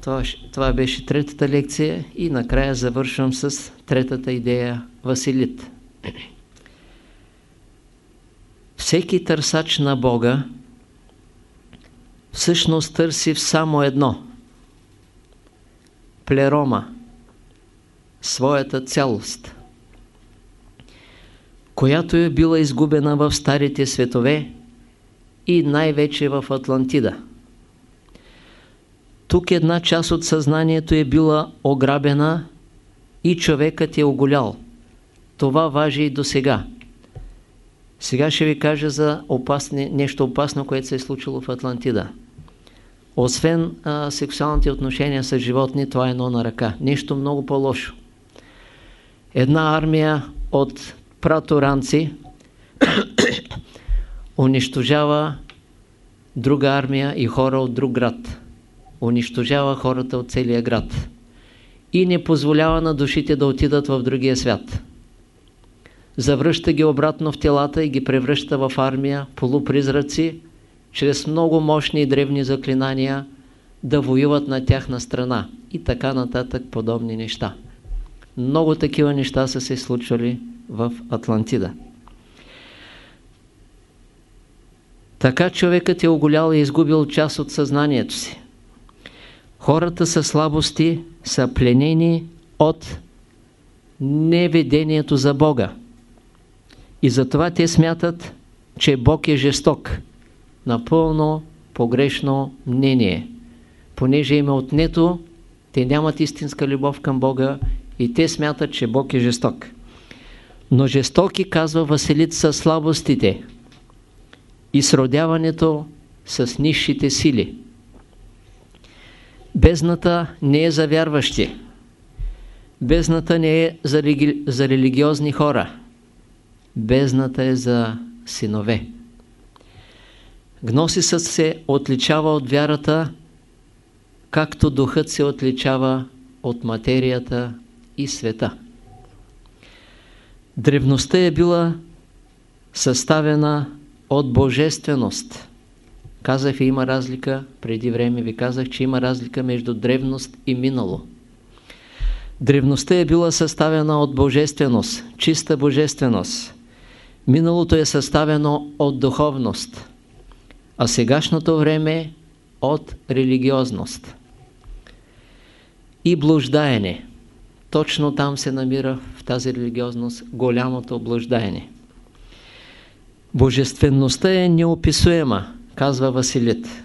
Това, беше третата лекция и накрая завършвам с третата идея Василит. Всеки търсач на Бога всъщност търси само едно – плерома, своята цялост, която е била изгубена в старите светове и най-вече в Атлантида. Тук една част от съзнанието е била ограбена и човекът е оголял. Това важи и до сега. Сега ще ви кажа за опасни, нещо опасно, което се е случило в Атлантида. Освен а, сексуалните отношения с животни, това е едно на ръка. Нещо много по-лошо. Една армия от праторанци унищожава друга армия и хора от друг град. Унищожава хората от целия град. И не позволява на душите да отидат в другия свят. Завръща ги обратно в телата и ги превръща в армия, полупризраци, чрез много мощни и древни заклинания да воюват на тяхна страна и така нататък подобни неща. Много такива неща са се случвали в Атлантида. Така човекът е оголял и изгубил част от съзнанието си. Хората са слабости са пленени от неведението за Бога. И затова те смятат, че Бог е жесток. Напълно погрешно мнение. Понеже им е отнето, те нямат истинска любов към Бога и те смятат, че Бог е жесток. Но жестоки, казва Василит, са слабостите и сродяването с низшите сили. Бездната не е за вярващи. Бездната не е за, реги... за религиозни хора. Бездната е за синове. Гносисът се отличава от вярата, както духът се отличава от материята и света. Древността е била съставена от божественост. Казах ви, има разлика, преди време ви казах, че има разлика между древност и минало. Древността е била съставена от божественост, чиста божественост. Миналото е съставено от духовност, а сегашното време от религиозност. И блуждаене. Точно там се намира в тази религиозност голямото блуждаене. Божествеността е неописуема, казва Василит.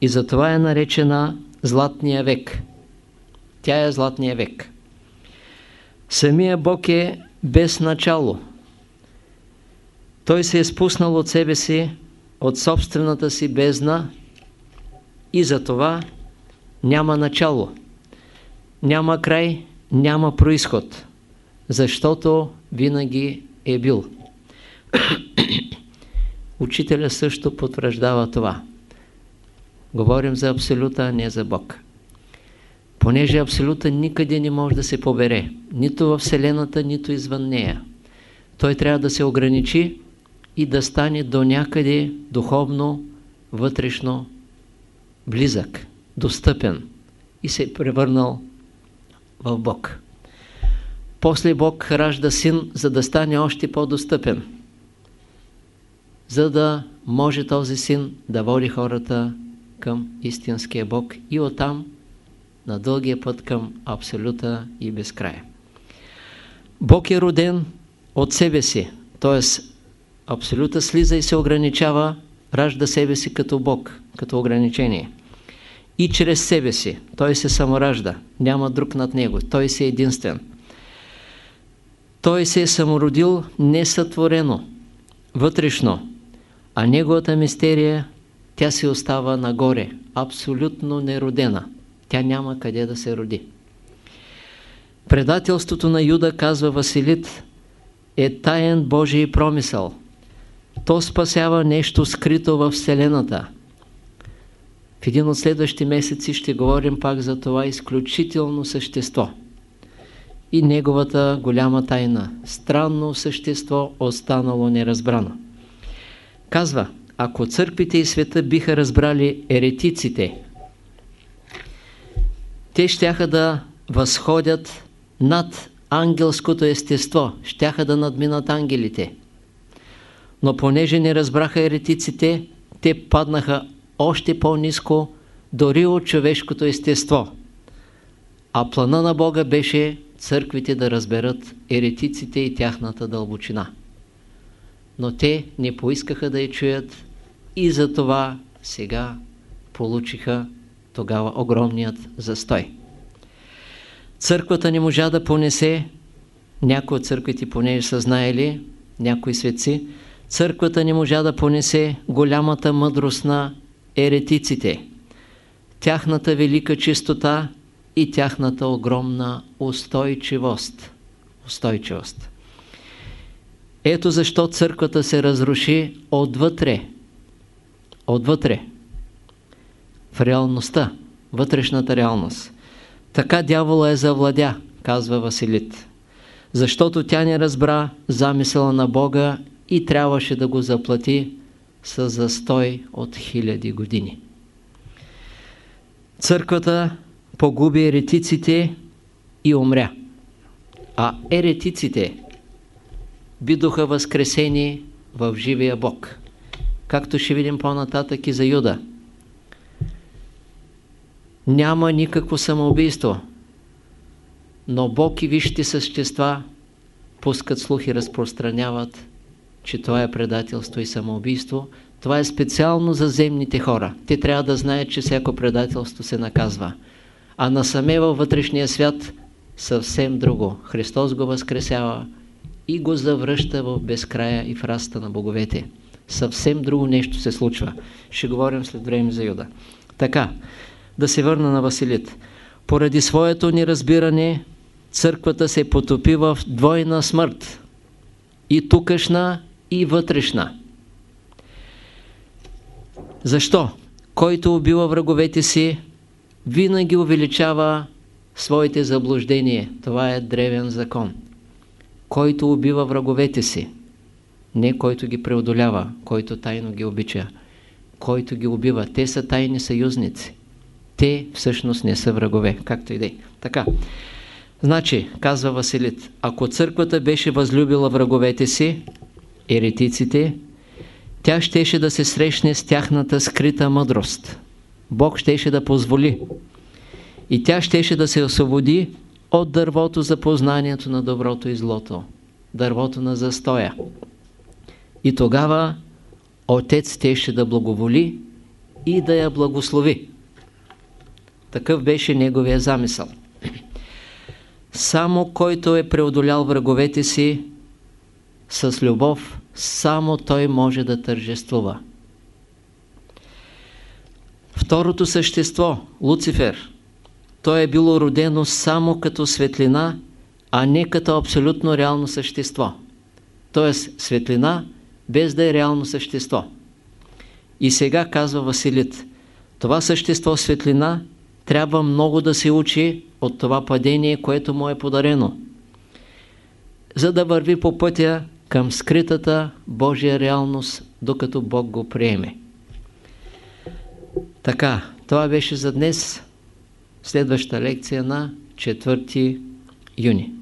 И затова е наречена Златния век. Тя е Златния век. Самия Бог е без начало. Той се е спуснал от себе си, от собствената си бездна и затова няма начало. Няма край, няма происход, защото винаги е бил. Учителя също потвърждава това. Говорим за Абсолюта, а не за Бог. Понеже Абсолюта никъде не може да се побере. Нито в Вселената, нито извън нея. Той трябва да се ограничи и да стане до някъде духовно, вътрешно близък, достъпен и се е превърнал в Бог. После Бог ражда син, за да стане още по-достъпен за да може този син да води хората към истинския Бог и оттам на дългия път към Абсолюта и безкрая. Бог е роден от себе си, т.е. Абсолюта слиза и се ограничава, ражда себе си като Бог, като ограничение. И чрез себе си, той се саморажда, няма друг над него, той се единствен. Той се е самородил несътворено, вътрешно, а неговата мистерия, тя си остава нагоре, абсолютно неродена. Тя няма къде да се роди. Предателството на Юда, казва Василит, е таен Божий промисъл. То спасява нещо скрито в Вселената. В един от следващите месеци ще говорим пак за това изключително същество и неговата голяма тайна. Странно същество, останало неразбрано. Казва, ако църквите и света биха разбрали еретиците, те щяха да възходят над ангелското естество, щяха да надминат ангелите. Но понеже не разбраха еретиците, те паднаха още по-низко, дори от човешкото естество. А плана на Бога беше църквите да разберат еретиците и тяхната дълбочина. Но те не поискаха да я чуят и затова сега получиха тогава огромният застой. Църквата не можа да понесе, някои от църквите понеже са знаели, някои светци, църквата не можа да понесе голямата мъдрост на еретиците, тяхната велика чистота и тяхната огромна устойчивост. Устойчивост. Ето защо църквата се разруши отвътре. Отвътре. В реалността. Вътрешната реалност. Така дявола е завладя, казва Василит. Защото тя не разбра замисъла на Бога и трябваше да го заплати с застой от хиляди години. Църквата погуби еретиците и умря. А еретиците бидоха възкресени в живия Бог. Както ще видим по-нататък и за Юда. Няма никакво самоубийство, но Бог и висшите същества пускат слухи, разпространяват, че това е предателство и самоубийство. Това е специално за земните хора. Те трябва да знаят, че всяко предателство се наказва. А насаме във вътрешния свят съвсем друго. Христос го възкресява и го завръща в безкрая и в раста на боговете. Съвсем друго нещо се случва. Ще говорим след време за Юда. Така, да се върна на Василит. Поради своето неразбиране, църквата се потопи в двойна смърт. И тукашна, и вътрешна. Защо? Който убива враговете си, винаги увеличава своите заблуждения. Това е древен закон. Който убива враговете си, не който ги преодолява, който тайно ги обича, който ги убива. Те са тайни съюзници. Те всъщност не са врагове, както и да е. Така. Значи, казва Василит, ако църквата беше възлюбила враговете си, еретиците, тя щеше да се срещне с тяхната скрита мъдрост. Бог щеше да позволи. И тя щеше да се освободи от дървото за познанието на доброто и злото. Дървото на застоя. И тогава Отец щеше да благоволи и да я благослови. Такъв беше неговия замисъл. Само който е преодолял враговете си с любов, само той може да тържествува. Второто същество, Луцифер, той е било родено само като светлина, а не като абсолютно реално същество. Тоест светлина, без да е реално същество. И сега казва Василит, това същество светлина трябва много да се учи от това падение, което му е подарено, за да върви по пътя към скритата Божия реалност, докато Бог го приеме. Така, това беше за днес. Следваща лекция на 4 юни.